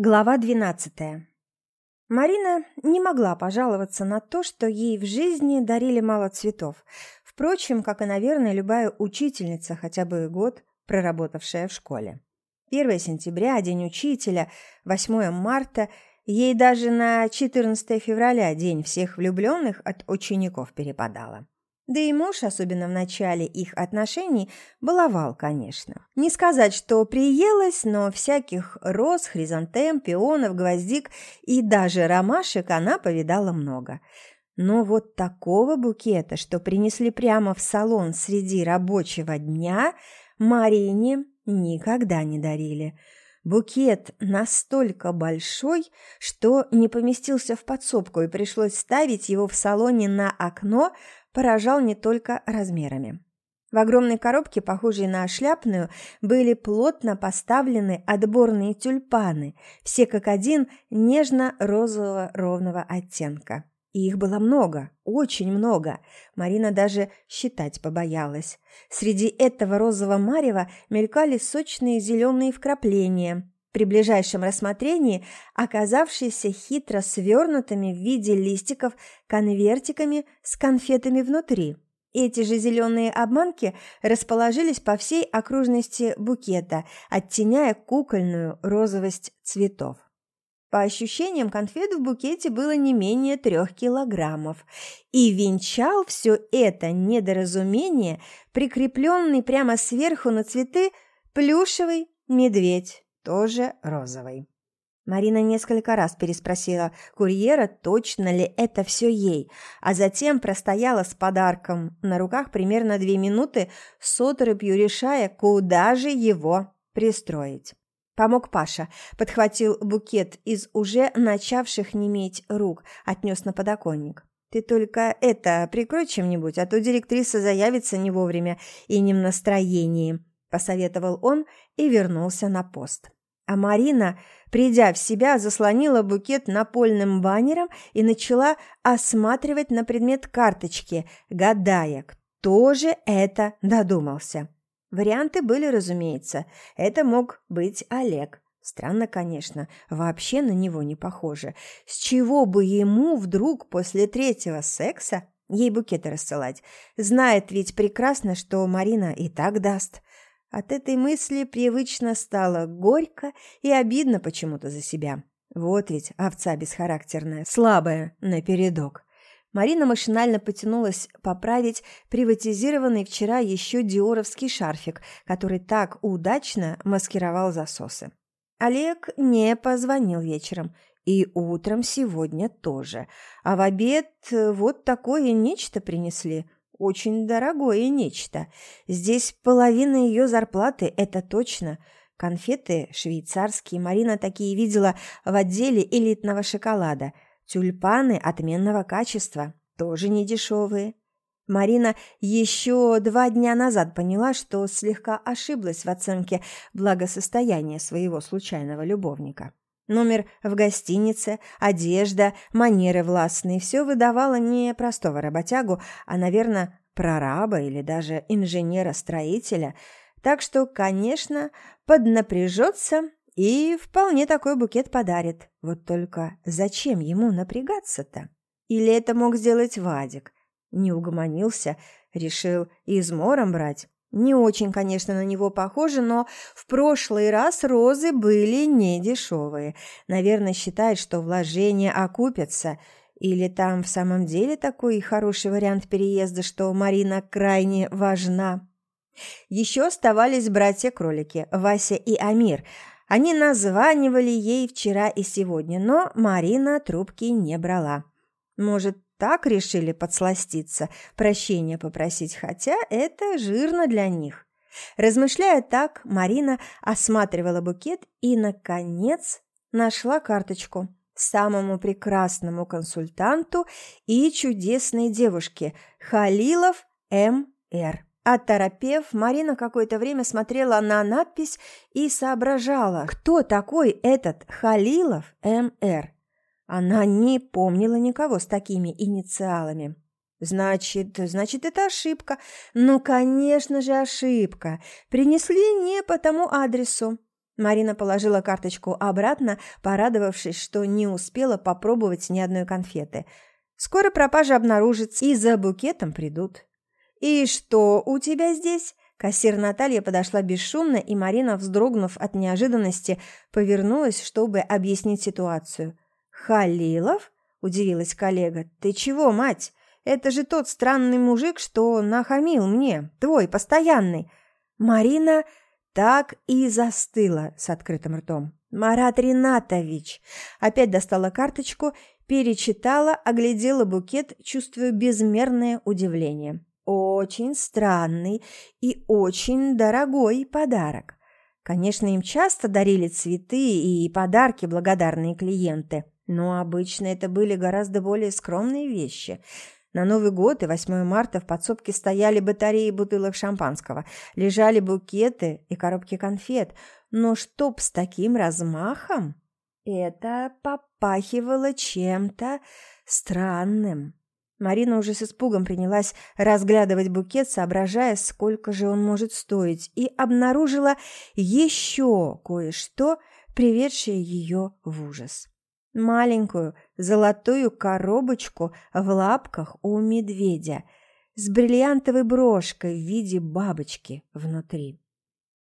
Глава двенадцатая. Марина не могла пожаловаться на то, что ей в жизни дарили мало цветов. Впрочем, как и, наверное, любая учительница, хотя бы год проработавшая в школе. 1 сентября, День учителя, 8 марта, ей даже на 14 февраля, День всех влюбленных, от учеников перепадало. Да и муж, особенно в начале их отношений, баловал, конечно. Не сказать, что приелось, но всяких роз, хризантем, пионов, гвоздик и даже ромашек она повидала много. Но вот такого букета, что принесли прямо в салон среди рабочего дня, Марине никогда не дарили. Букет настолько большой, что не поместился в подсобку, и пришлось ставить его в салоне на окно, поражал не только размерами. В огромной коробке, похожей на шляпную, были плотно поставлены отборные тюльпаны, все как один нежно-розового ровного оттенка. И их было много, очень много. Марина даже считать побоялась. Среди этого розового марева мелькали сочные зеленые вкрапления, при ближайшем рассмотрении оказавшиеся хитро свернутыми в виде листиков конвертиками с конфетами внутри. Эти же зеленые обманки расположились по всей окружности букета, оттеняя кукольную розовость цветов. По ощущениям, конфет в букете было не менее трех килограммов. И венчал все это недоразумение, прикрепленный прямо сверху на цветы, плюшевый медведь тоже розовый. Марина несколько раз переспросила курьера, точно ли это все ей, а затем простояла с подарком на руках примерно две минуты, с оторопью решая, куда же его пристроить. Помог Паша, подхватил букет из уже начавших неметь рук, отнес на подоконник. «Ты только это прикрой чем-нибудь, а то директриса заявится не вовремя и не в настроении», – посоветовал он и вернулся на пост. А Марина, придя в себя, заслонила букет напольным баннером и начала осматривать на предмет карточки, гадая, кто же это додумался. Варианты были, разумеется. Это мог быть Олег. Странно, конечно, вообще на него не похоже. С чего бы ему вдруг после третьего секса ей букеты рассылать? Знает ведь прекрасно, что Марина и так даст. От этой мысли привычно стало горько и обидно почему-то за себя. Вот ведь овца бесхарактерная, слабая, напередок. Марина машинально потянулась поправить приватизированный вчера еще диоровский шарфик, который так удачно маскировал засосы. Олег не позвонил вечером, и утром сегодня тоже. А в обед вот такое нечто принесли – очень дорогое нечто. Здесь половина ее зарплаты, это точно. Конфеты швейцарские, Марина такие видела в отделе элитного шоколада. Тюльпаны отменного качества, тоже не дешевые. Марина еще два дня назад поняла, что слегка ошиблась в оценке благосостояния своего случайного любовника. Номер в гостинице, одежда, манеры властные – все выдавало не простого работягу, а, наверное, прораба или даже инженера-строителя. Так что, конечно, поднапряжется и вполне такой букет подарит. Вот только зачем ему напрягаться-то? Или это мог сделать Вадик? Не угомонился, решил измором брать. Не очень, конечно, на него похоже, но в прошлый раз розы были не дешевые. Наверное, считает, что вложения окупятся. Или там в самом деле такой хороший вариант переезда, что Марина крайне важна. Еще оставались братья-кролики, Вася и Амир. Они названивали ей вчера и сегодня, но Марина трубки не брала. Может, так решили подсластиться, прощения попросить, хотя это жирно для них. Размышляя так, Марина осматривала букет и, наконец, нашла карточку самому прекрасному консультанту и чудесной девушке Халилов М.Р. Оторопев, Марина какое-то время смотрела на надпись и соображала, кто такой этот Халилов М.Р. Она не помнила никого с такими инициалами. Значит, значит, это ошибка. Ну, конечно же, ошибка. Принесли не по тому адресу. Марина положила карточку обратно, порадовавшись, что не успела попробовать ни одной конфеты. Скоро пропажа обнаружится, и за букетом придут. «И что у тебя здесь?» Кассир Наталья подошла бесшумно, и Марина, вздрогнув от неожиданности, повернулась, чтобы объяснить ситуацию. «Халилов?» – удивилась коллега. «Ты чего, мать? Это же тот странный мужик, что нахамил мне, твой, постоянный». Марина так и застыла с открытым ртом. «Марат Ринатович!» Опять достала карточку, перечитала, оглядела букет, чувствуя безмерное удивление. Очень странный и очень дорогой подарок. Конечно, им часто дарили цветы и подарки благодарные клиенты, но обычно это были гораздо более скромные вещи – на Новый год и 8 марта в подсобке стояли батареи бутылок шампанского, лежали букеты и коробки конфет. Но чтоб с таким размахом, это попахивало чем-то странным. Марина уже с испугом принялась разглядывать букет, соображая, сколько же он может стоить, и обнаружила еще кое-что, приведшее ее в ужас маленькую золотую коробочку в лапках у медведя с бриллиантовой брошкой в виде бабочки внутри.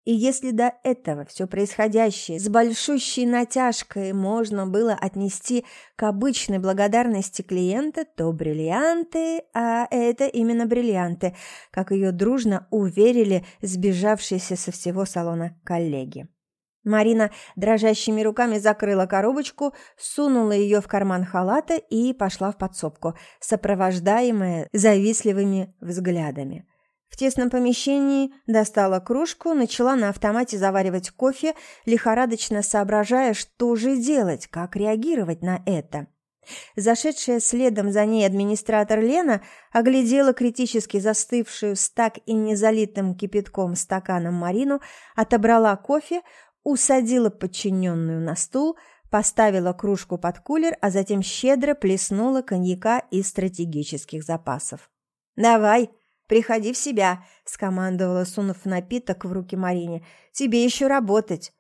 И если до этого все происходящее с большущей натяжкой можно было отнести к обычной благодарности клиента, то бриллианты, а это именно бриллианты, как ее дружно уверили сбежавшиеся со всего салона коллеги. Марина дрожащими руками закрыла коробочку, сунула ее в карман халата и пошла в подсобку, сопровождаемая завистливыми взглядами. В тесном помещении достала кружку, начала на автомате заваривать кофе, лихорадочно соображая, что же делать, как реагировать на это. Зашедшая следом за ней администратор Лена оглядела критически застывшую с так и незалитым кипятком стаканом Марину, отобрала кофе, усадила подчиненную на стул, поставила кружку под кулер, а затем щедро плеснула коньяка из стратегических запасов. «Давай, приходи в себя», – скомандовала, сунув напиток в руки Марине. «Тебе еще работать».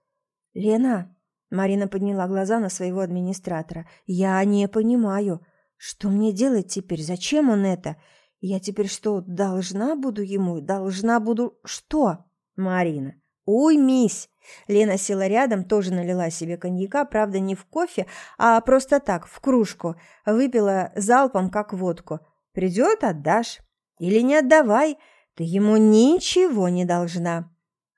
«Лена», – Марина подняла глаза на своего администратора, – «я не понимаю, что мне делать теперь, зачем он это? Я теперь что, должна буду ему, должна буду что?» «Марина, уймись!» Лена села рядом, тоже налила себе коньяка, правда, не в кофе, а просто так, в кружку. Выпила залпом, как водку. «Придет – отдашь. Или не отдавай, ты ему ничего не должна».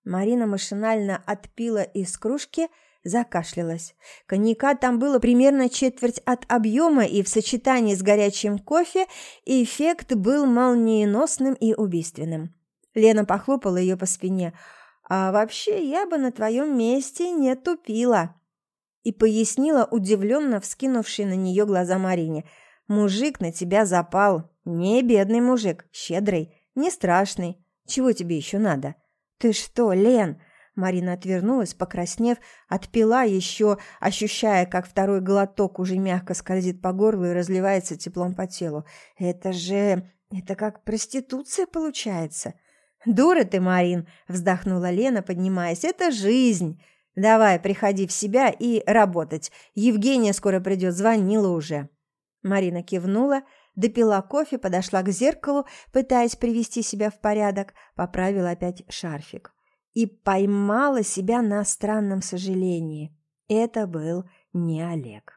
Марина машинально отпила из кружки, закашлялась. Коньяка там было примерно четверть от объема, и в сочетании с горячим кофе эффект был молниеносным и убийственным. Лена похлопала ее по спине – а вообще, я бы на твоем месте не тупила. И пояснила удивленно вскинувшей на нее глаза Марине. Мужик на тебя запал. Не бедный мужик, щедрый, не страшный. Чего тебе еще надо? Ты что, Лен? Марина отвернулась, покраснев, отпила еще, ощущая, как второй глоток уже мягко скользит по горлу и разливается теплом по телу. Это же... это как проституция получается. «Дура ты, Марин!» – вздохнула Лена, поднимаясь. «Это жизнь! Давай, приходи в себя и работать. Евгения скоро придет, звонила уже». Марина кивнула, допила кофе, подошла к зеркалу, пытаясь привести себя в порядок, поправила опять шарфик. И поймала себя на странном сожалении. Это был не Олег.